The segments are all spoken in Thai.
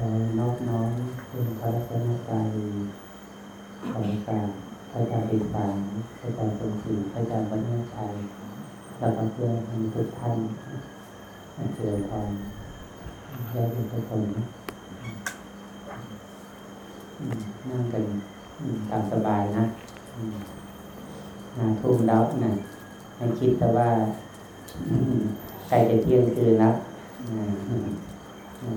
นอบน้อมคุณพระรัตนตรัยของการพระอาจารย์อิสานพระอาจารย์ทรงศรีพระอาจารย์วัฒนชัยแล้วก็เพื่อนทุกท่านเจริญพรญาติทุกคนนั่งกันตามสบายนะอืมห้าทุ่มแล้วนะให้คิดแต่ว่าใกล้จะเที่ยงคืนแล้วอื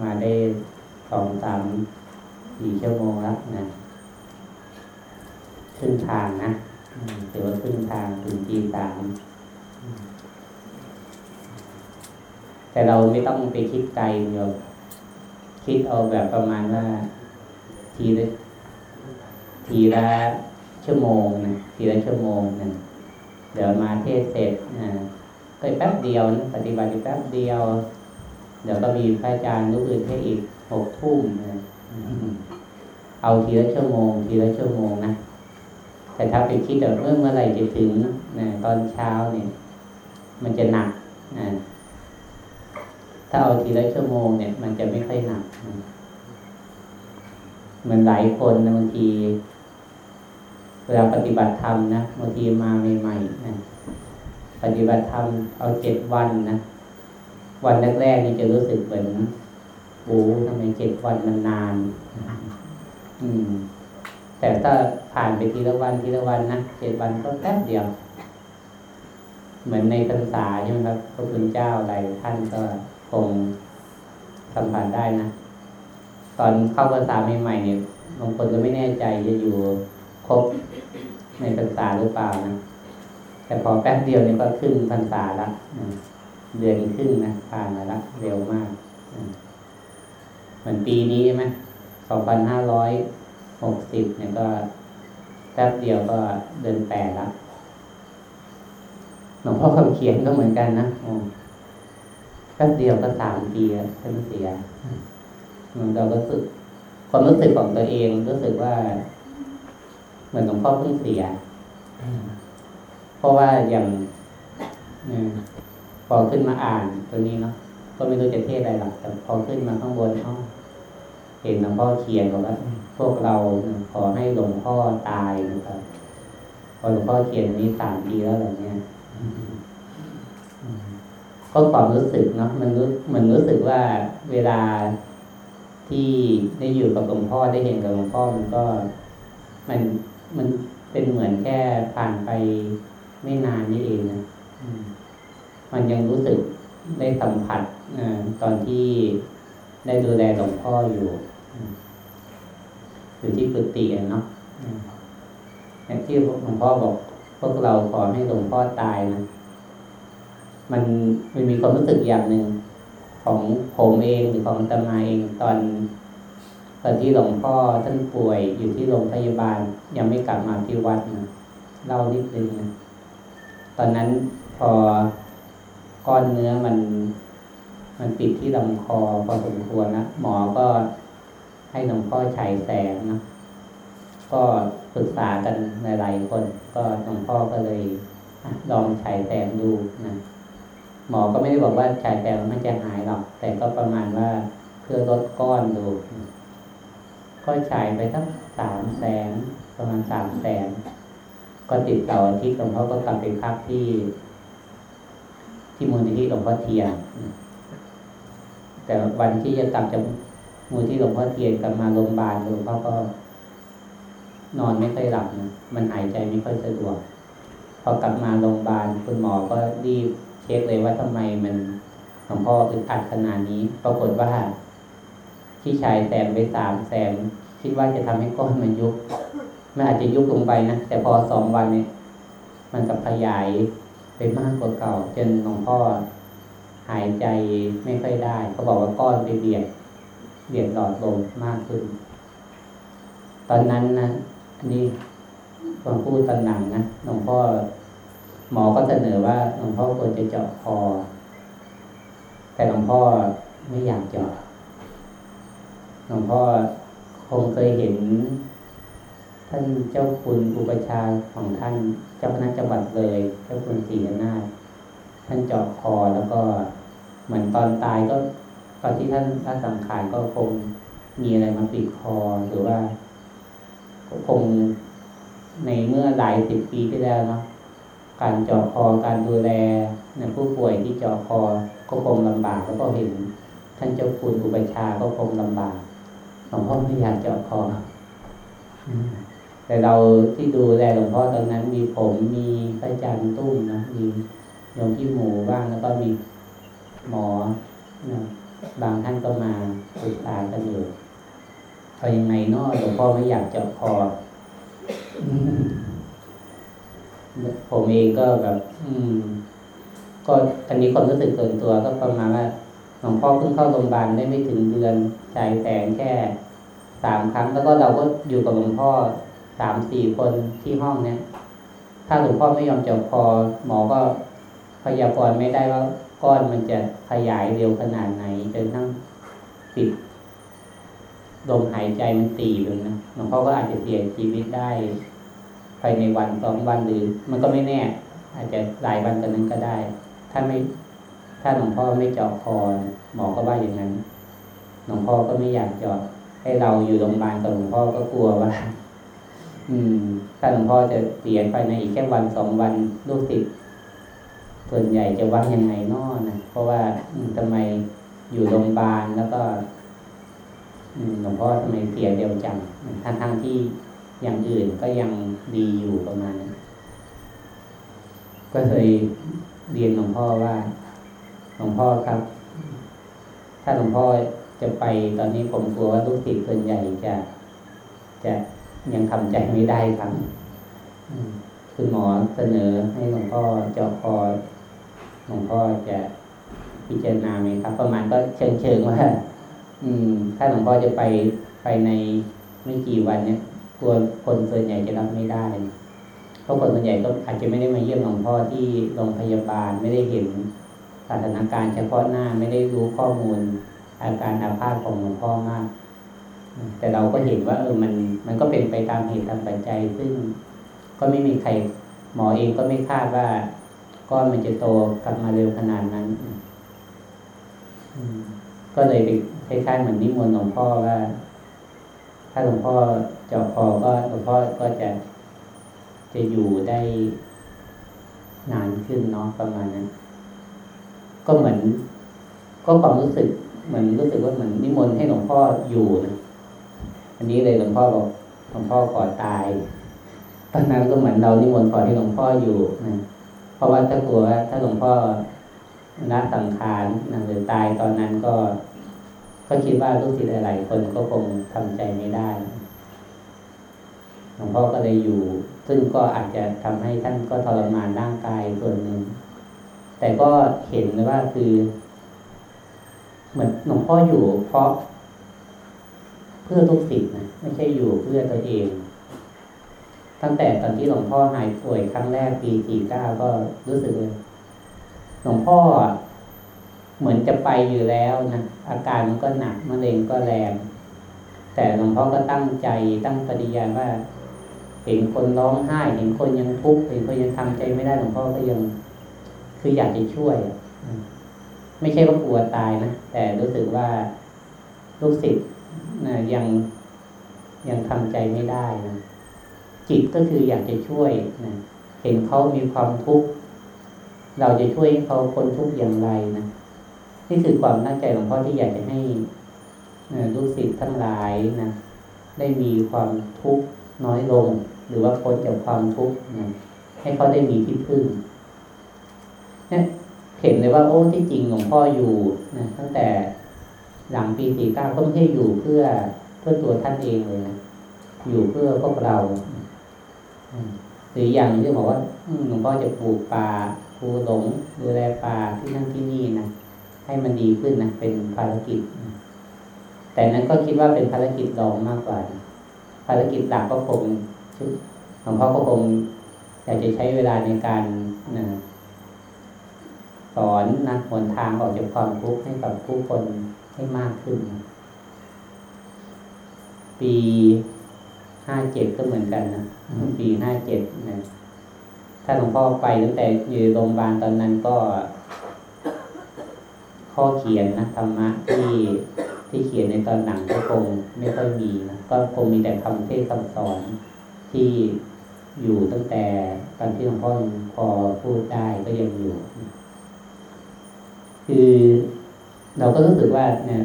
มาได้สองสามสี่ชั่วโมงแล้วนะครึ่งทางนะถือว่าครึ่งทางถึงตีสามแต่เราไม่ต้องไปคิดไกลเดียวคิดเอาแบบประมาณว่า ทีละทีละชั่วโมงนะทีละชั่วโมงนะเดี๋ยวมาเทศเสร็จนะก็แป๊บเดียวนะปฏิบัติแป๊บเดียว เดี๋ยวก็มีพระอาจารย์รูปอื่นให้อีกหกทุ่มนะเอาทีละชั่วโมง ทีละชั่วโมงนะแต่ถ้าไปคิดแบบเมื่อเมื่อไหร่จะถึงนะตอนเช้าเนี่ย มันจะหนักนะถ้าเอาทีละชั่วโมงเนี่ย มันจะไม่ค่อยหนักนะเหมือนหลายคนนะบางทีเวลาปฏิบัติธรรมนะบางทีมาใหม่ๆนะปฏิบัติธรรมเอาเจ็ดวันนะ วันแรกๆนี่จะรู้สึกเหมือนโอ้ทำไมเจ็ดวันมันนานอืม แต่ถ้าผ่านไปทีละวันทีละวันนะเจ็ดวันก็แป๊บเดียว เหมือนในพรรษาใช่ไหมครับพระคุณเจ้าหลายท่านก็คงสัมผัสได้นะตอนเข้าพรรษาใหม่ๆเนี่ยบางคนก็ไม่แน่ใจจะอยู่ครบในพรรษาหรือเปล่านะแต่พอแป๊บเดียวนี่ก็ขึ้นพรรษาละ เดือนครึ่งนะผ่านมาละเร็วมากเหมือนปีนี้ใช่ไหมสองพันห้าร้อยหกสิบเนี่ยก็แป๊บเดียวก็เดือนแปดละหลวงพ่อคำเขียนก็เหมือนกันนะแป๊บเดียวก็สามปีแล้วท่านเสียอืมเราก็รู้สึกความรู้สึกของตัวเองรู้สึกว่า เหมือนหลวงพ่อเพิ่งเสีย เพราะว่าอย่างอืม พอขึ้นมาอ่านตัวนี้เนาะก็ไม่รู้จะเทศอะไรหรอกแต่พอขึ้นมาข้างบนเขาเห็นหลวงพ่อเขียนบอกว่าพวกเราขอให้หลวงพ่อตายนะครับพอหลวงพ่อเขียนอันนี้สามปีแล้วแบบเนี้ยก็ความรู้สึกเนาะมันรู้มันรู้สึกว่าเวลาที่ได้อยู่กับหลวงพ่อได้เห็นกับหลวงพ่อมันก็ มันมันเป็นเหมือนแค่ผ่านไปไม่นานนี่เองนะอื มันยังรู้สึกได้สัมผัสอตอนที่ได้ดูแลหลวงพ่ออยู่อยู่ที่กุฏิเนาะอย่างที่หลวงพ่อบอก พวกเราขอให้หลวงพ่อตายนะมันมันมีความรู้สึกอย่างหนึ่งของผมเองหรือของตมาเองตอน ตอนที่หลวงพ่อท่านป่วยอยู่ที่โรงพยาบาล ยังไม่กลับมาที่วัดนะเล่านิดนึงนะตอนนั้นพอ ก้อนเนื้อมัน มันติดที่ลำคอพอสมควรนะหมอก็ให้หลวงพ่อฉายแสงนะก็ปรึกษากันหลายๆคน ก็หลวงพ่อก็เลยลองฉายแสงดูนะหมอก็ไม่ได้บอกว่าฉายแสงมันจะหายหรอก แต่ก็ประมาณว่าเพื่อลดก้อนดู ก็ฉายไปสักสามแสนประมาณสามแสนก็ติดเสาร์อาทิตย์หลวงพ่อก็กลับไปพักที่ ที่มูลนิธิหลวงพ่อเทียนแต่วันที่จะกลับจากมูลที่หลวงพ่อเทียนกลับมาโรงพยาบาลหลวงพ่อก็ นอนไม่ค่อยหลับนะมันหายใจไม่ค่อยสะดวกพอกลับมาโรงพยาบาลคุณหมอก็รีบเช็คเลยว่าทำไมมันหลวงพ่ออึดอัดขนาดนี้ ปรากฏว่าที่ชายแสมไปสามแสมคิดว่าจะทำให้ก้อนมันยุบมันอาจจะยุบลงไปนะแต่พอสองวันเนี่ยมันกับขยาย ไปมากกว่าเก่า จนหลวงพ่อหายใจไม่ค่อยได้ เขาบอกว่าก้อนไปเบียดเบียดหลอดลมมากขึ้น ตอนนั้นนะอันนี้ผมพูดตอนหนังนะหลวงพ่อหมอก็เสนอว่าหลวงพ่อควรจะเจาะคอ แต่หลวงพ่อไม่อยากเจาะหลวงพ่อคงเคยเห็น ท่านเจ้าคุณอุปชาของท่าน เจ้าคณะจังหวัดเลยเจ้าคุณศรีนาถท่านจาะคอแล้วก็เหมือนตอนตายก็ ตอนที่ท่านท่านสังขารก็คงมีอะไรมาปิดคอหรือว่าคงในเมื่อหลายสิบปีที่แล้วเนาะการจาะคอการดูแลนผู้ป่วยที่จาะคอก็คงลำบากแล้วก็เห็น ท่านเจ้าคุณอุปชาก็คงลำบากหลวงพ่อไม่อยากจาะคอ แต่เราที่ดูแลหลวงพ่อตอนนั้น มีผมมีพระอาจารย์ตุ้มนะมีโยมที่หมูบ้างแล้วก็มีหมอนะบางท่านก็มาปรึกษากันอยู่เอายังไงเนาะหลวงพ่อไม่อยากเจาะคอผมเองก็แบบ อืม ก็อันนี้ความรู้สึกส่วนตัวก็ประมาณว่าหลวงพ่อเพิ่งเข้าโรงพยาบาลได้ไม่ถึงเดือนจ่ายแสงแค่สามครั้ง แล้วก็เราก็อยู่กับหลวงพ่อ สามสี่คนที่ห้องเนี้ยถ้าหลวงพ่อไม่ยอมเจาะคอหมอก็พยากรณ์ไม่ได้ว่าก้อนมันจะขยายเร็วขนาดไหนจนทั้งปิดลมหายใจมันตีเลยนะหลวงพ่อก็อาจจะเสียชีวิตได้ภายในวันสองวันหรือ มันก็ไม่แน่ อาจจะหลายวันกันนั้นก็ได้ ถ้าไม่ ถ้าหลวงพ่อไม่เจาะคอหมอก็ว่าอย่างนั้นหลวงพ่อก็ไม่อยากเจาะให้เราอยู่โรงพยาบาลกับหลวงพ่อก็กลัวว่า อืม ถ้าหลวงพ่อจะเสียภายในอีกแค่วันสองวันลูกศิษย์ส่วนใหญ่จะว่ายังไงนอนะเพราะว่าทำไมอยู่โรงพยาบาลแล้วก็หลวงพ่อทำไมเสียเร็วจังทั้งทั้งที่อย่างอื่นก็ยังดีอยู่ประมาณนั้นก็เลยเรียนหลวงพ่อว่าหลวงพ่อครับ ถ้าหลวงพ่อจะไปตอนนี้ผมกลัวว่าลูกศิษย์ส่วนใหญ่จะจะ ยังทำใจไม่ได้ครับคุณหมอเสนอให้หลวงพ่อเจาะคอหลวงพ่อจะพิจารณาไหมครับ ประมาณก็เชิงเชิงว่าอืม ถ้าหลวงพ่อจะไปไปในไม่กี่วันเนี้ยกลัวคนส่วนใหญ่จะรับไม่ได้เพราะคนส่วนใหญ่ก็อาจจะไม่ได้มาเยี่ยมหลวงพ่อที่โรงพยาบาลไม่ได้เห็นสถานการณ์เฉพาะหน้าไม่ได้รู้ข้อมูลอาการอาภาษของหลวงพ่อมาก แต่เราก็เห็นว่า เออมันมันก็เป็นไปตามเหตุตามปัจจัย ซึ่งก็ไม่มีใครหมอเองก็ไม่คาดว่าก้อนมันจะโตกลับมาเร็วขนาดนั้นก็เลยไปคล้ายๆเหมือนนิมนต์หลวงพ่อว่า ถ้าหลวงพ่อเจาะคอก็หลวงพ่อก็จะจะอยู่ได้นานขึ้นเนาะประมาณนั้น ก็เหมือน ก็ความรู้สึกเหมือนรู้สึกว่าเหมือนนิมนต์ให้หลวงพ่ออยู่นะ อันนี้เลยหลวงพ่อบอกหลวงพ่อขอตายตอนนั้นก็เหมือนเรานิมนต์ขอให้หลวงพ่ออยู่นะเพราะว่าถ้ากลัวว่าถ้าหลวงพ่อละสังขารหรือตายตอนนั้นก็ ก็คิดว่าลูกศิษย์หลายคนก็คงทำใจไม่ได้หลวงพ่อก็เลยอยู่ ซึ่งก็อาจจะทำให้ท่านก็ทรมานร่างกายส่วนหนึ่ง แต่ก็เห็นว่าคือ เหมือนหลวงพ่ออยู่ เพราะ พื่อทุกสิ่งนะไม่ใช่อยู่เพื่อตัวเอง ตั้งแต่ตอนที่หลวงพ่อหายป่วยครั้งแรกปีสี่เก้าก็รู้สึกเลยหลวงพ่อเหมือนจะไปอยู่แล้วนะอาการมันก็หนักมะเร็งก็แรง แต่หลวงพ่อก็ตั้งใจตั้งปฏิญาณว่า เห็นคนร้องไห้ เห็นคนยังทุกข์เห็นคนยังทำใจไม่ได้หลวงพ่อก็ยังคืออยากจะช่วยไม่ใช่ว่ากลัวตายนะแต่รู้สึกว่าลูกศิษย์ นะยังยังทำใจไม่ได้นะจิตก็คืออยากจะช่วยนะเห็นเขามีความทุกข์เราจะช่วยเขาพ้นทุกข์อย่างไรนะนี่คือความตั้งใจหลวงพ่อที่อยากจะให้ลูกศิษย์ทั้งหลายนะได้มีความทุกข์น้อยลง หรือว่าพ้นจากความทุกข์นะให้เขาได้มีที่พึ่งเนี่ยเห็นเลยว่าโอ้ที่จริงหลวงพ่ออยู่นะตั้งแต่ หลังปีสี่เก้าก็ไม่ใช่อยู่เพื่อเพื่อตัวท่านเองเลยนะอยู่เพื่อพวกเราหรืออย่างที่บอกว่าหลวงพ่อจะปลูกป่าปูหลงดูแลป่าที่นั่นที่นี่นะให้มันดีขึ้นนะเป็นภารกิจ แต่นั้นก็คิดว่าเป็นภารกิจรองมากกว่า ภารกิจหลักก็คงหลวงพ่อก็คงอยากจะใช้เวลาในการนะสอนนะหนทางออกจากความทุกข์ให้กับผู้คน ให้มากขึ้น ปีห้าเจ็ดก็เหมือนกันนะปีห้าเจ็ดนะถ้าหลวงพ่อไปตั้งแต่อยู่โรงพยาบาลตอนนั้นก็ขข้อเขียนนะธรรมะที่ที่เขียนในตอนหนังก็คงไม่ค่อยมีนะก็คงมีแต่คำเทศคำสอนที่อยู่ตั้งแต่ตอนที่หลวงพ่อพอพูดได้ก็ยังอยู่ คือ เราก็รู้สึกว่าเนี่ย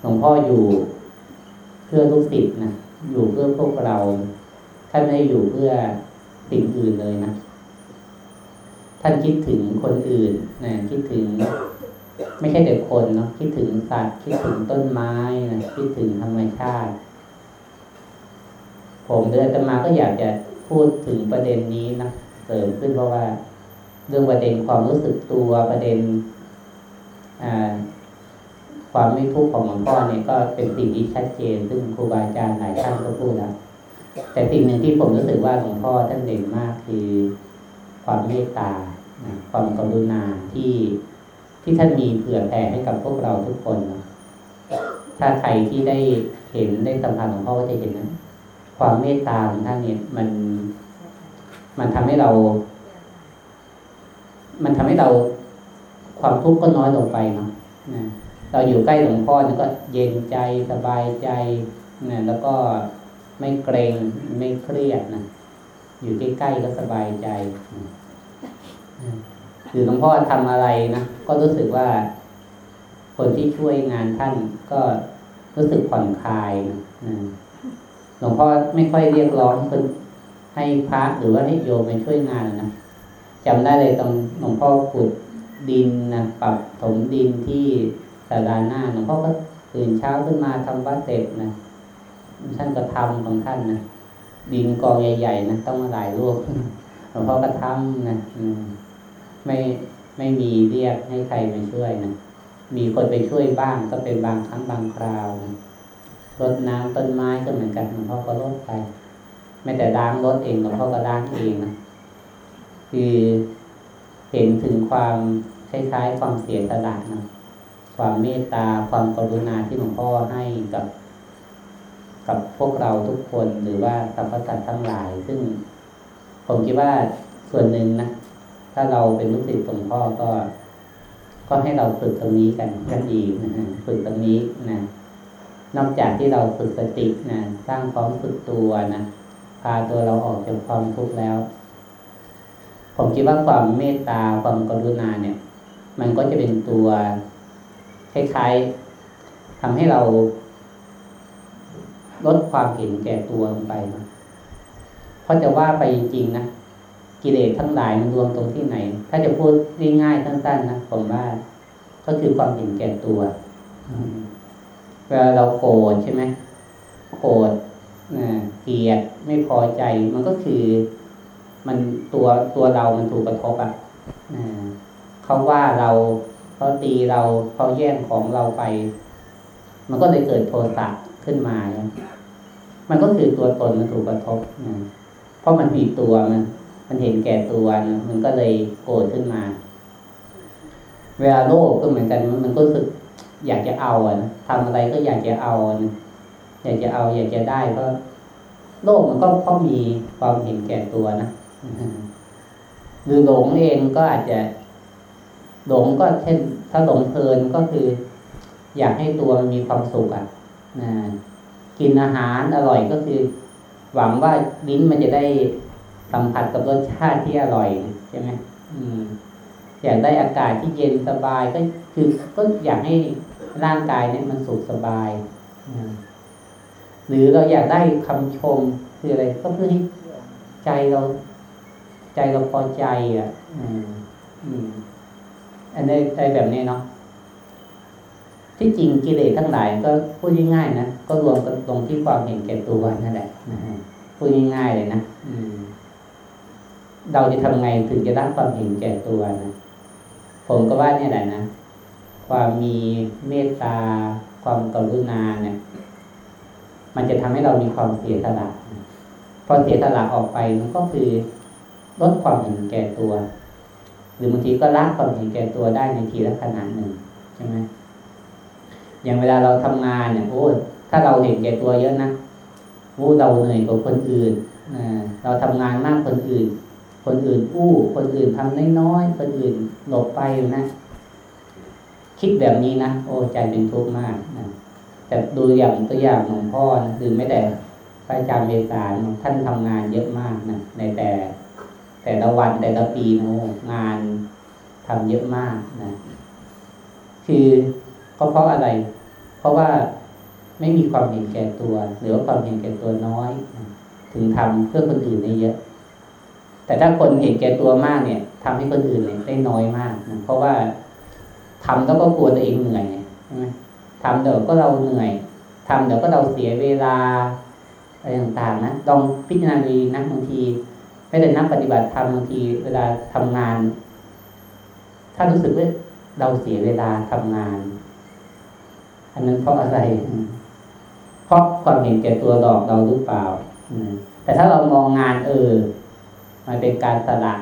หลวงพ่ออยู่เพื่อลูกศิษย์นะอยู่เพื่อพวกเราท่านไม่ได้อยู่เพื่อสิ่งอื่นเลยนะท่านคิดถึงคนอื่นนะคิดถึง ไม่ใช่แต่คนเนาะคิดถึงสัตว์ คิดถึงต้นไม้นะคิดถึงธรรมชาติ ผมเดินมาก็อยากจะพูดถึงประเด็นนี้นะเสริมขึ้นเพราะว่า เรื่องประเด็นความรู้สึกตัวประเด็น ความไม่ทุกข์ของหลวงพ่อเนี่ยก็เป็นสิ่งที่ชัดเจน ซึ่งครูบาอาจารย์หลายท่านก็พูดแล้วแต่สิ่งหนึ่งที่ผมรู้สึกว่าหลวงพ่อท่านเด่นมากคือความเมตตาความกรุณาที่ที่ท่านมีเผื่อแผ่ให้กับพวกเราทุกคนนะถ้าใครที่ได้เห็นได้สัมผัสหลวงพ่อก็จะเห็นนะความเมตตาของท่านเนี่ยมัน มันทำให้เรา มันทำให้เรา ความทุกข์ก็น้อยลงไปเนาะนะเราอยู่ใกล้หลวงพ่อเนี่ยก็เย็นใจสบายใจนะแล้วก็ไม่เกรงไม่เครียดนะอยู่ใกล้ๆก็สบายใจหรือหลวงพ่อทำอะไรนะก็รู้สึกว่า คนที่ช่วยงานท่านก็รู้สึกผ่อนคลายนะหลวงพ่อไม่ค่อยเรียกร้องคนให้พระหรือว่าให้โยมไปช่วยงานนะจำได้เลยตรงหลวงพ่อขุด ดินนะปรับถมดินที่ศาลาหน้าหลวงพ่อก็ตื่นเช้าขึ้นมาทำวัดเสร็จนะท่านก็ทำของท่านนะดินกองใหญ่ๆนะต้องมาหลายลูกหลวงพ่อก็ทำนะไม่ไม่มีเรียกให้ใครมาช่วยนะมีคนไปช่วยบ้างก็เป็นบางครั้งบางคราวนะรดน้ำต้นไม้ก็เหมือนกันหลวงพ่อก็รดไป ไม่แต่ล้างรถเองหลวงพ่อก็ล้างเองนะคือ เห็นถึงความคล้ายๆ ความเสียสละนะความเมตตาความกรุณาที่หลวงพ่อให้กับ กับพวกเราทุกคนหรือว่าสรรพสัตว์ทั้งหลาย ซึ่งผมคิดว่าส่วนหนึ่งนะถ้าเราเป็นลูกศิษย์หลวงพ่อก็ ก็ให้เราฝึกตรงนี้กันกันอีกนะฝึกตรงนี้นะนอกจากที่เราฝึกสตินะสร้างความฝึกตัวนะพาตัวเราออกจากความทุกข์แล้ว ผมคิดว่าความเมตตาความกรุณาเนี่ย มันก็จะเป็นตัวคล้ายๆทำให้เราลดความเห็นแก่ตัวลงไปนะเพราะจะว่าไปจริงๆนะกิเลสทั้งหลายมันรวมตรงที่ไหน ถ้าจะพูดง่ายๆสั้นๆนะผมว่า ก็คือความเห็นแก่ตัวเวลาเราโกรธใช่ไหมโกรธเกลียดไม่พอใจมันก็คือ มันตัวตัวเรามันถูกกระทบอะเขาว่าเราเขาตีเราเขาแย่งของเราไป มันก็เลยเกิดโทสะขึ้นมา มันก็คือตัวตนมันถูกกระทบนะเพราะมันมีตัวมันมันเห็นแก่ตัวนะมันก็เลยโกรธขึ้นมา เวลาโลภก็เหมือนกัน มันก็รู้สึกอยากจะเอาอะทำอะไรก็อยากจะเอาอยากจะเอา อยากจะได้ก็โลภมันก็เพราะมีความเห็นแก่ตัวนะ หรือหลงเองก็อาจจะหลงก็เช่น ถ้าหลงเพลินก็คือ อยากให้ตัวมีความสุขอะนะกินอาหารอร่อยก็คือ หวังว่าลิ้นมันจะได้สัมผัสกับรสชาติที่อร่อยใช่ไหมอืมอยากได้อากาศที่เย็นสบายก็คือก็อยากให้ร่างกายเนี่ยมันสุขสบายหรือเราอยากได้คำชมคืออะไรก็เพื่อให้ใจเรา ใจเราพอใจอะอืมอันนี้ใจแบบนี้เนาะที่จริงกิเลสทั้งหลายก็พูดง่ายๆนะก็รวมกันตรงที่ความเห็นแก่ตัวนั่นแหละพูดง่ายๆเลยนะอืมเราจะทำไงถึงจะได้ความเห็นแก่ตัวนะผมก็ว่าเนี่ยแหละนะความมีเมตตา ความกรุณาเนี่ย มันจะทำให้เรามีความเสียสละพอเสียสละออกไปมันก็คือ ลดความเห็นแก่ตัว หรือบางทีก็ละความเห็นแก่ตัวได้ในทีละขนาดหนึ่งใช่ไหมอย่างเวลาเราทำงานเนี่ยโอ้ถ้าเราเห็นแก่ตัวเยอะนะโอ้เราเหนื่อยกว่าคนอื่นเราทำงานมากคนอื่น คนอื่นอู้ คนอื่นทำน้อยๆคนอื่นหลบไปนะคิดแบบนี้นะโอ้ใจเป็นทุกข์มากนะแต่ดูอย่างตัวอย่างของพ่อนะคือไม่แต่พระอาจารย์เมษาท่านทำงานเยอะมากนะในแต่ แต่ละวันแต่ละปีนะงานทำเยอะมากนะ คือก็เพราะอะไร เพราะว่าไม่มีความเห็นแก่ตัว หรือว่าความเห็นแก่ตัวน้อย ถึงทำเพื่อคนอื่นได้เยอะ แต่ถ้าคนเห็นแก่ตัวมากเนี่ยทำให้คนอื่นเนี่ยได้น้อยมากนะเพราะว่าทำแล้วก็กลัวตัวเองเหนื่อยใช่ไหมทำเดี๋ยวก็เราเหนื่อยทำเดี๋ยวก็เราเสียเวลาอะไรต่างๆนะลองพิจารณาดีนะบางที ไม่ได้นักปฏิบัติธรรมบางทีเวลาทำงาน ถ้ารู้สึกว่าเราเสียเวลาทำงาน อันนั้นเพราะอะไร เพราะความเห็นแก่ตัวหลอกเราหรือเปล่าแต่ถ้าเรามองงานเออ มันเป็นการสละ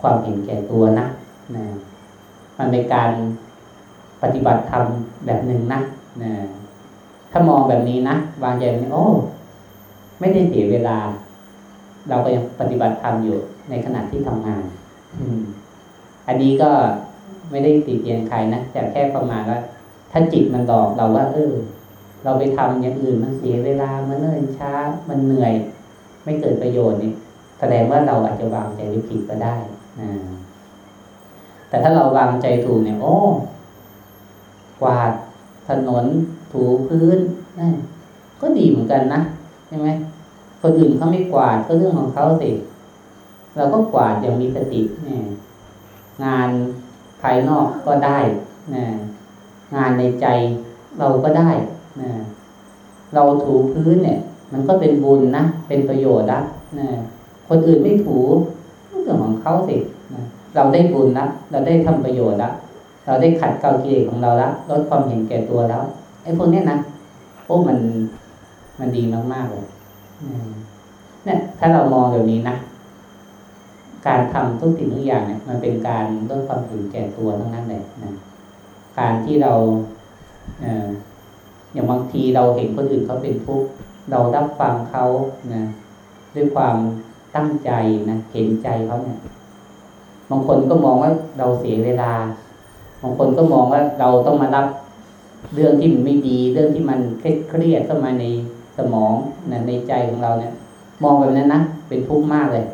ความเห็นแก่ตัวนะนะมันเป็นการปฏิบัติธรรมแบบหนึ่งนะนะถ้ามองแบบนี้นะวางใจแบบนี้โอ้ ไม่ได้เสียเวลา เราก็ยังปฏิบัติธรรมอยู่ในขณะที่ทำงานอันนี้ก็ไม่ได้ติเตียนใครนะแต่แค่ประมาณว่าถ้าจิตมันหลอกเราว่า เออ เราไปทำอย่างอื่นมันเสียเวลามันเนิ่นช้า มันเหนื่อย ไม่เกิดประโยชน์นี่แสดงว่าเราอาจจะวางใจผิดก็ได้นะแต่ถ้าเราวางใจถูกเนี่ย โอ้ กวาดถนนถูพื้นนั่นก็ดีเหมือนกันนะใช่ไหม คนอื่นเขาไม่กวาดก็เรื่องของเขาสิเราก็กวาดอย่างมีสติเนี่ยงานภายนอกก็ได้นะงานในใจเราก็ได้นะเราถูพื้นเนี่ย มันก็เป็นบุญนะเป็นประโยชน์นะนะคนอื่นไม่ถูเรื่องของเขาสินะเราได้บุญละเราได้ทำประโยชน์ละเราได้ขัดเกลากิเลสของเราละลดความเห็นแก่ตัวแล้วไอ้พวกนี้นะโอ้มันมันดีมากๆเลย เนี่ยถ้าเรามองแบบนี้นะการทำทุกสิ่งทุกอย่างเนี่ย มันเป็นการลดความเห็นแก่ตัวทั้งนั้นเลยนะการที่เราเอออย่างบางทีเราเห็นคนอื่นเขาเป็นทุกข์เรารับฟังเขานะด้วยความตั้งใจนะเห็นใจเขาเนี่ย บางคนก็มองว่าเราเสียเวลา บางคนก็มองว่าเราต้องมารับเรื่องที่มันไม่ดี เรื่องที่มันเครียดเข้ามาใน สมองนะในใจของเราเนี่ย มองแบบนั้นนะเป็นทุกข์มากเลย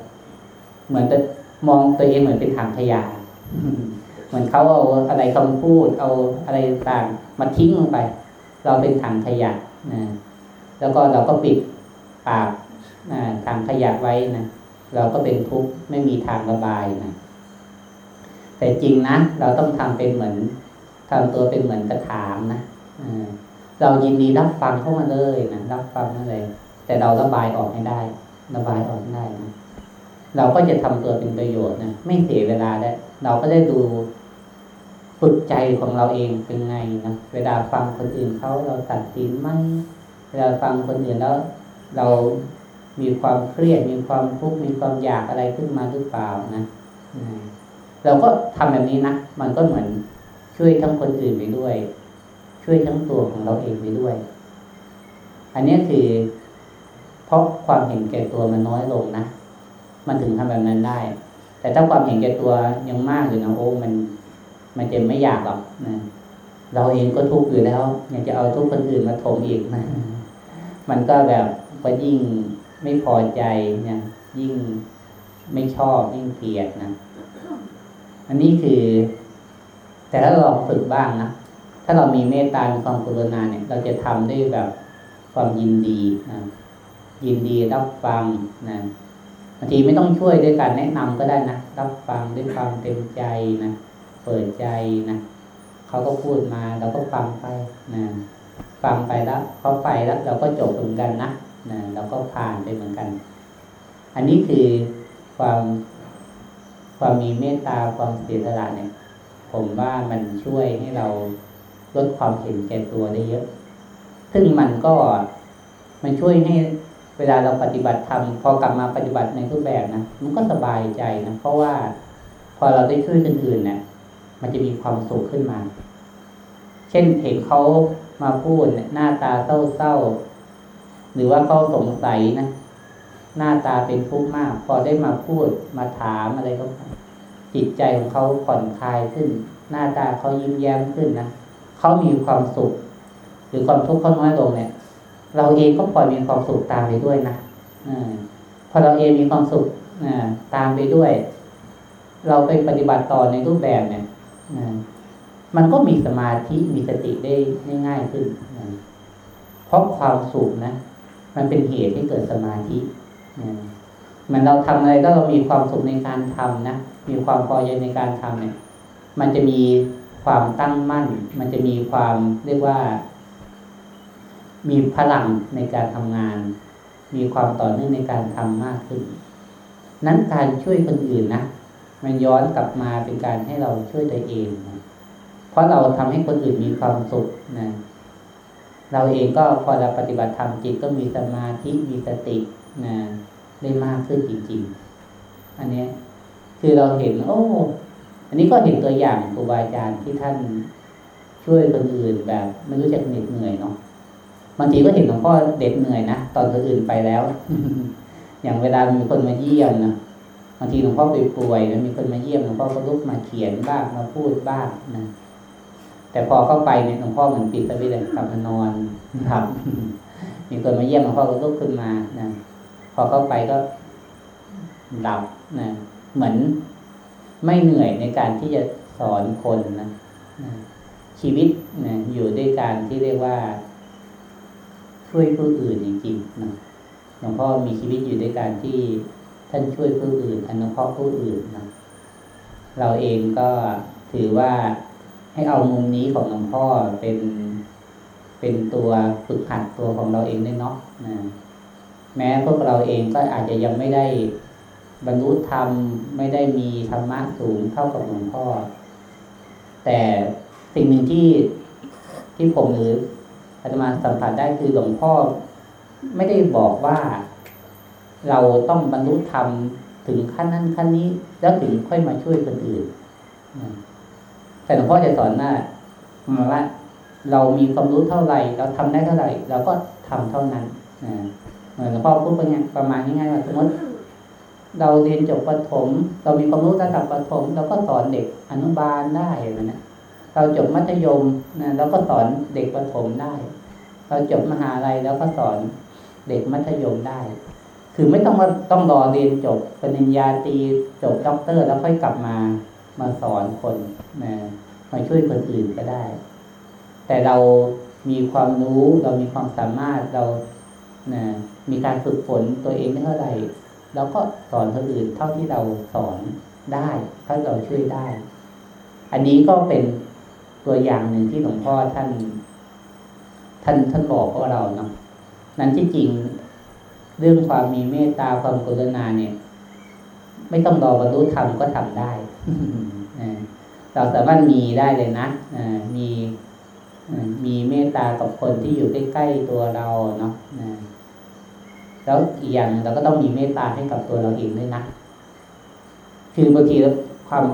เหมือนจะมองตัวเองเหมือนเป็นถังขยะเหมือนเขาเอาอะไรคำพูด เอาอะไรต่างมาทิ้งลงไป เราเป็นถังขยะนะแล้วก็เราก็ปิดปากถังขยะไว้นะเราก็เป็นทุกข์ไม่มีทางระบายนะแต่จริงนะเราต้องทำเป็นเหมือนทำตัวเป็นเหมือนกระถางนะ เรายินดีรับฟังเข้ามาเลยนะรับฟังนั่นเลย แต่เราระบายออกไม่ได้ ระบายออกไม่ได้นะเราก็จะทำตัวเป็นประโยชน์นะไม่เสียเวลาได้เราก็ได้ดูฝึกใจของเราเองเป็นไงนะเวลาฟังคนอื่นเขาเราตัดสินไหมเวลาฟังคนอื่นแล้ว เรามีความเครียดมีความทุกข์มีความอยากอะไรขึ้นมาหรือเปล่านะเราก็ทำแบบนี้นะมันก็เหมือนช่วยทั้งคนอื่นไปด้วย ช่วยทั้งตัวของเราเองไปด้วย อันนี้คือ เพราะความเห็นแก่ตัวมันน้อยลงนะ มันถึงทำแบบนั้นได้ แต่ถ้าความเห็นแก่ตัวยังมากอยู่นะโอ้มัน มันจะไม่อยากหรอกนะเราเองก็ทุกข์อยู่แล้วยังจะเอาทุกข์คนอื่นมาถมอีกนะมันก็แบบก็ยิ่งไม่พอใจเนี่ยยิ่งไม่ชอบยิ่งเกลียดนะ อันนี้คือ แต่ถ้าลองฝึกบ้างนะ ถ้าเรามีเมตตามีความกรุณาเนี่ย เราจะทำด้วยแบบความยินดีนะยินดีรับฟังนะบางทีไม่ต้องช่วยด้วยการแนะนำก็ได้นะรับฟังด้วยความเต็มใจนะเปิดใจนะเขาก็พูดมาเราก็ฟังไปนะฟังไปแล้วเขาไปแล้วเราก็จบเหมือนกันนะนะเราก็ผ่านไปเหมือนกัน อันนี้คือความความมีเมตตาความเสียสละเนี่ย ผมว่ามันช่วยให้เรา ลดความเห็นแก่ตัวได้เยอะ ซึ่งมันก็มันช่วยให้เวลาเราปฏิบัติธรรมพอกลับมาปฏิบัติในรูปแบบนะมันก็สบายใจนะเพราะว่าพอเราได้ช่วยคนอื่นเนะี่ยมันจะมีความสุขขึ้นมา เช่นเห็นเขามาพูดเนี่ยหน้าตาเศร้าๆหรือว่าเขาสงสัยนะหน้าตาเป็นทุกข์มาก พอได้มาพูดมาถามอะไรก็จิตใจของเขาผ่อนคลายขึ้น หน้าตาเขายิ้มแย้มขึ้นนะ เขามีความสุข หรือความทุกข์เขาน้อยลงเนี่ย เราเองก็ปล่อยมีความสุขตามไปด้วยนะอพอเราเองมีความสุขตามไปด้วย เราไปปฏิบัติต่อในรูปแบบเนี่ยมันก็มีสมาธิมีสติได้ง่ายขึ้นเพราะความสุขนะมันเป็นเหตุให้เกิดสมาธิเหมือนเราทำอะไรก็เรามีความสุขในการทำนะมีความพอใจในการทำเนี่ย มันจะมี ความตั้งมั่น มันจะมีความเรียกว่า มีพลังในการทำงาน มีความต่อเนื่องในการทำมากขึ้น นั้นการช่วยคนอื่นนะมันย้อนกลับมาเป็นการให้เราช่วยตัวเองนะเพราะเราทำให้คนอื่นมีความสุขนะเราเองก็พอเราปฏิบัติธรรมจิตก็มีสมาธิมีสตินะได้มากขึ้นจริง ๆ อันนี้คือเราเห็น โอ้ อันนี้ก็เห็นตัวอย่างครูบาอาจารย์ที่ท่านช่วยคนอื่นแบบไม่รู้จักเหน็ดเหนื่อยเนาะบางทีก็เห็นหลวงพ่อเด็ดเหนื่อยนะตอนคนอื่นไปแล้ว อย่างเวลามีคนมาเยี่ยมนะบางทีหลวงพ่อไปป่วยแล้วมีคนมาเยี่ยมหลวงพ่อก็ลุกมาเขียนบ้างมาพูดบ้างนะแต่พอเข้าไปเนี่ยหลวงพ่อเหมือนปิดสวิตช์กลับมานอนครับ มีคนมาเยี่ยมหลวงพ่อก็ลุกขึ้นมานะพอเข้าไปก็หลับนะเหมือน ไม่เหนื่อยในการที่จะสอนคนนะนะชีวิตนะอยู่ด้วยการที่เรียกว่า ช่วยผู้อื่นจริงๆนะหลวงพ่อมีชีวิตอยู่ด้วยการที่ท่านช่วยผู้อื่นอนุเคราะห์ผู้อื่นนะเราเองก็ถือว่าให้เอามุมนี้ของหลวงพ่อเป็นเป็นตัวฝึกหัดตัวของเราเองด้เนาะนะแม้พวกเราเองก็อาจจะยังไม่ได้ บรรลุธรรมไม่ได้มีธรรมะสูงเท่ากับหลวงพ่อ แต่สิ่งหนึ่งที่ที่ผมหรืออาตมาสัมผัสได้คือหลวงพ่อไม่ได้บอกว่า เราต้องบรรลุธรรมถึงขั้นนั้นขั้นนี้ แล้วถึงค่อยมาช่วยคนอื่นแต่หลวงพ่อจะสอนว่ามาว่าเรามีความรู้เท่าไหร่ เราทำได้เท่าไหร่ เราก็ทำเท่านั้นเหมือนหลวงพ่อพูดไปเนี่ยประมาณง่ายๆว่าสมมติ เราเรียนจบประถม เรามีความรู้ระดับประถมเราก็สอนเด็กอนุบาลได้นะเราจบมัธยมนะเราก็สอนเด็กประถมได้ เราจบมหาลัยแล้วก็สอนเด็กมัธยมได้ คือไม่ต้องว่าต้องรอเรียนจบปริญญาตรีจบด็อกเตอร์ แล้วค่อยกลับมามาสอนคนนะมาช่วยคนอื่นก็ได้ แต่เรามีความรู้เรามีความสามารถเรานะมีการฝึกฝนตัวเองเท่าไหร่ เราก็สอนคนอื่นเท่าที่เราสอนได้เท่าเราช่วยได้ อันนี้ก็เป็นตัวอย่างหนึ่งที่หลวงพ่อท่าน ท่านท่านบอกพวกเราเนาะนั้นที่จริงเรื่องความมีเมตตาความกรุณาเนี่ย ไม่ต้องรอบรรลุธรรมก็ทำได้เราสามารถมีได้เลยนะมีมีเมตตากับคนที่อยู่ใกล้ๆตัวเราเนาะ แล้วอีกอย่างเราก็ต้องมีเมตตาให้กับตัวเราเองด้วยนะคือบางทีความ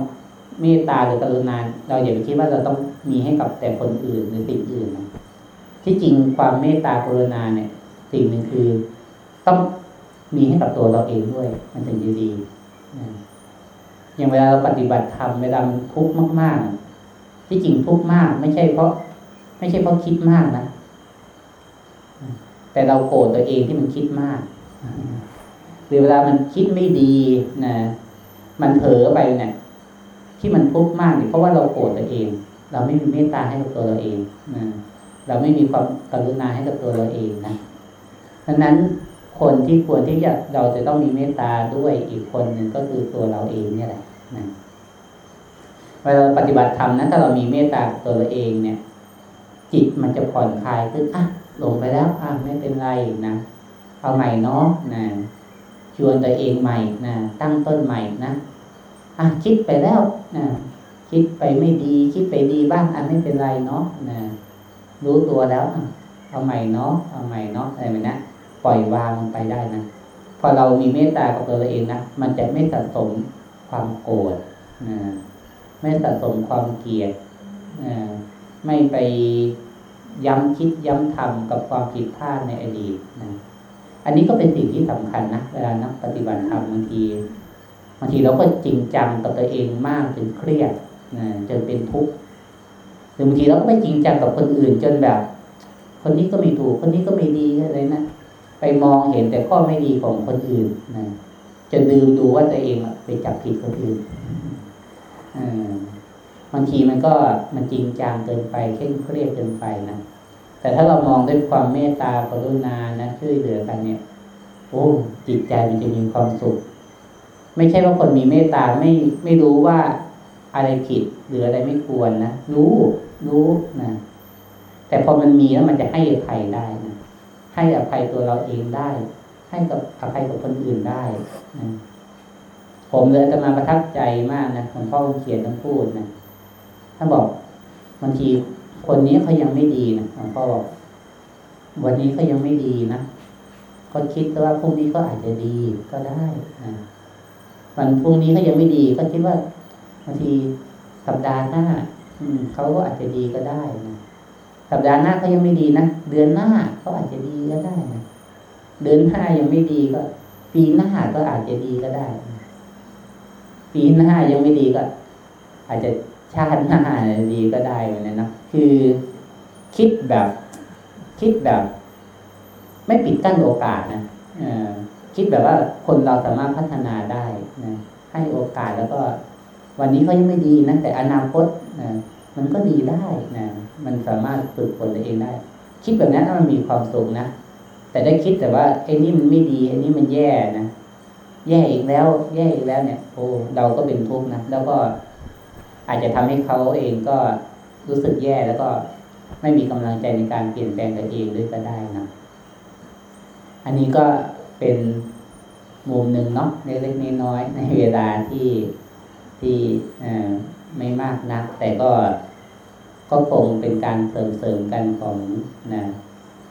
เมตตาหรือกรุณาเราอย่าไปคิดว่าเราต้องมีให้กับแต่คนอื่นหรือสิ่งอื่นนะที่จริงความเมตตากรุณาเนี่ย สิ่งหนึ่งคือต้องมีให้กับตัวเราเองด้วย มันถึงจะดีอย่างเวลาเราปฏิบัติธรรมเวลาทุกข์มาก ๆ ที่จริงทุกข์มาก ไม่ใช่เพราะ ไม่ใช่เพราะคิดมากนะ แต่เราโกรธตัวเองที่มันคิดมาก หรือเวลามันคิดไม่ดีนะมันเผลอไปเนี่ยที่มันทุกข์มากเนี่ยเพราะว่าเราโกรธตัวเอง เราไม่มีเมตตาให้กับตัวเราเองนะเราไม่มีความกรุณาให้กับตัวเราเองนะดังนั้นคนที่ควรที่จะเราจะต้องมีเมตตาด้วยอีกคนหนึ่งก็คือตัวเราเองเนี่ยแหละนะเวลาปฏิบัติธรรมนั้นถ้าเรามีเมตตาตัวเราเองเนี่ย จิตมันจะผ่อนคลายขึ้นอะ ลงไปแล้วอะไม่เป็นไรนะเอาใหม่เนาะนะชวนตัวเองใหม่นะตั้งต้นใหม่นะอะคิดไปแล้วนะคิดไปไม่ดี คิดไปดีบ้างอะไม่เป็นไรเนาะนะรู้ตัวแล้วเอาใหม่เนาะเอาใหม่เนาะอะไรแบบนี้ปล่อยวางมันไปได้นะพอเรามีเมตตากับตัวเราเองนะมันจะไม่สะสมความโกรธนะไม่สะสมความเกลียดนะไม่ไป ย้ำคิดย้ำทำกับความผิดพลาดในอดีตนะอันนี้ก็เป็นสิ่งที่สำคัญนะเวลานักปฏิบัติธรรมบางทีบางทีเราก็จริงจังกับตัวเองมากจนเครียดนะจนเป็นทุกข์หรือบางทีเราก็ไม่จริงจังกับคนอื่นจนแบบ คนนี้ก็ไม่ถูก คนนี้ก็ไม่ดีอะไรนะไปมองเห็นแต่ข้อไม่ดีของคนอื่นนะจะลืมดูว่าตัวเองไปจับผิดคนอื่น บางทีมันก็มันจริงจังเกินไปเคร่งเครียดเกินไปนะแต่ถ้าเรามองด้วยความเมตตากรุณานะช่วยเหลือกันเนี่ยโอ้จิตใจมันจะมีความสุข ไม่ใช่ว่าคนมีเมตตาไม่ไม่รู้ว่าอะไรผิดหรืออะไรไม่ควรนะรู้รู้นะแต่พอมันมีแล้วมันจะให้อภัยได้นะให้อภัยตัวเราเองได้ ให้กับอภัยกับคนอื่นได้นะผมเลยจะมาประทับใจมากนะหลวงพ่อเขียนต้องพูดนะ ถ้าบอกบางทีคนนี้เขายังไม่ดีนะหลวงพ่อบอกวันนี้เขายังไม่ดีนะก็คิดว่าพรุ่งนี้ก็อาจจะดีก็ได้นะวันพรุ่งนี้เขายังไม่ดี ก็คิดว่าบางทีสัปดาห์หน้าเขาก็อาจจะดีก็ได้นะสัปดาห์หน้าเขายังไม่ดีนะเดือนหน้าเขาอาจจะดีก็ได้นะเดือนหน้ายังไม่ดีก็ ปีหน้าก็อาจจะดีก็ได้ ปีหน้ายังไม่ดีก็ อาจจะ ชาติหน้าดีก็ได้เหมือนกันนะคือคิดแบบ คิดแบบ ไม่ปิดกั้นโอกาสนะคิดแบบว่าคนเราสามารถพัฒนาได้นะให้โอกาสแล้วก็ วันนี้เขายังไม่ดีนะแต่อนาคตนะมันก็ดีได้นะมันสามารถฝึกฝนตัวเองได้ คิดแบบนั้นมันมีความสุขนะแต่ได้คิดแต่ว่าไอ้นี่มันไม่ดีไอ้นี่มันแย่นะแย่อีกแล้ว แย่อีกแล้วเนี่ย โอ้เราก็เป็นทุกข์นะแล้วก็ อาจจะทำให้เขาเองก็รู้สึกแย่แล้วก็ไม่มีกำลังใจในการเปลี่ยนแปลงตัวเองด้วยก็ได้นะอันนี้ก็เป็นมุมหนึ่งเนาะเล็กๆน้อยๆในเวลาที่ที่ไม่มากนัก แต่ก็ก็คงเป็นการเสริมเสริมกันของนะ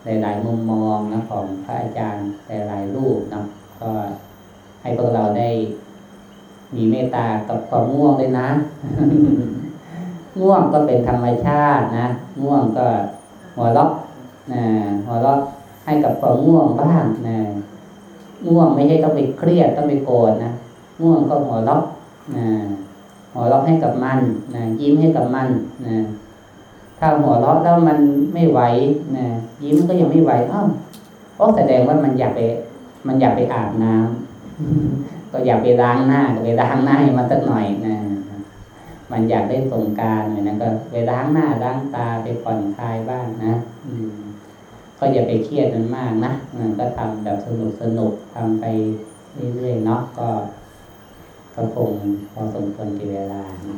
หลายๆมุมมองนะของพระอาจารย์หลายๆรูปนะก็ให้พวกเราได้ มีเมตตากับความง่วงเลยนะ ง่วงก็เป็นธรรมชาตินะ ง่วงก็หัวล็อกนะหัวล็อกให้กับความง่วงบ้างนะง่วงไม่ใช่ต้องไปเครียดต้องไปโกรธนะง่วงก็หัวล็อกนะหัวล็อกให้กับมันนะยิ้มให้กับมันนะถ้าหัวเราะแล้วมันไม่ไหวนะยิ้มก็ยังไม่ไหวอ้าวก็แสดงว่ามันอยากไป มันอยากไปอาบน้ำ ก็อยากไปล้างหน้าก็ไปล้างหน้าให้มันสักหน่อยนะมันอยากได้สงการเหมือนนั้นก็ไปล้างหน้าล้างตาไปผ่อนคลายบ้างนะอืมก็อย่าไปเครียดมันมากนะมันก็ทำแบบสนุกสนุกทำไปเรื่อยๆเนาะก็ก็คงพอสมควรกี่เวลานะ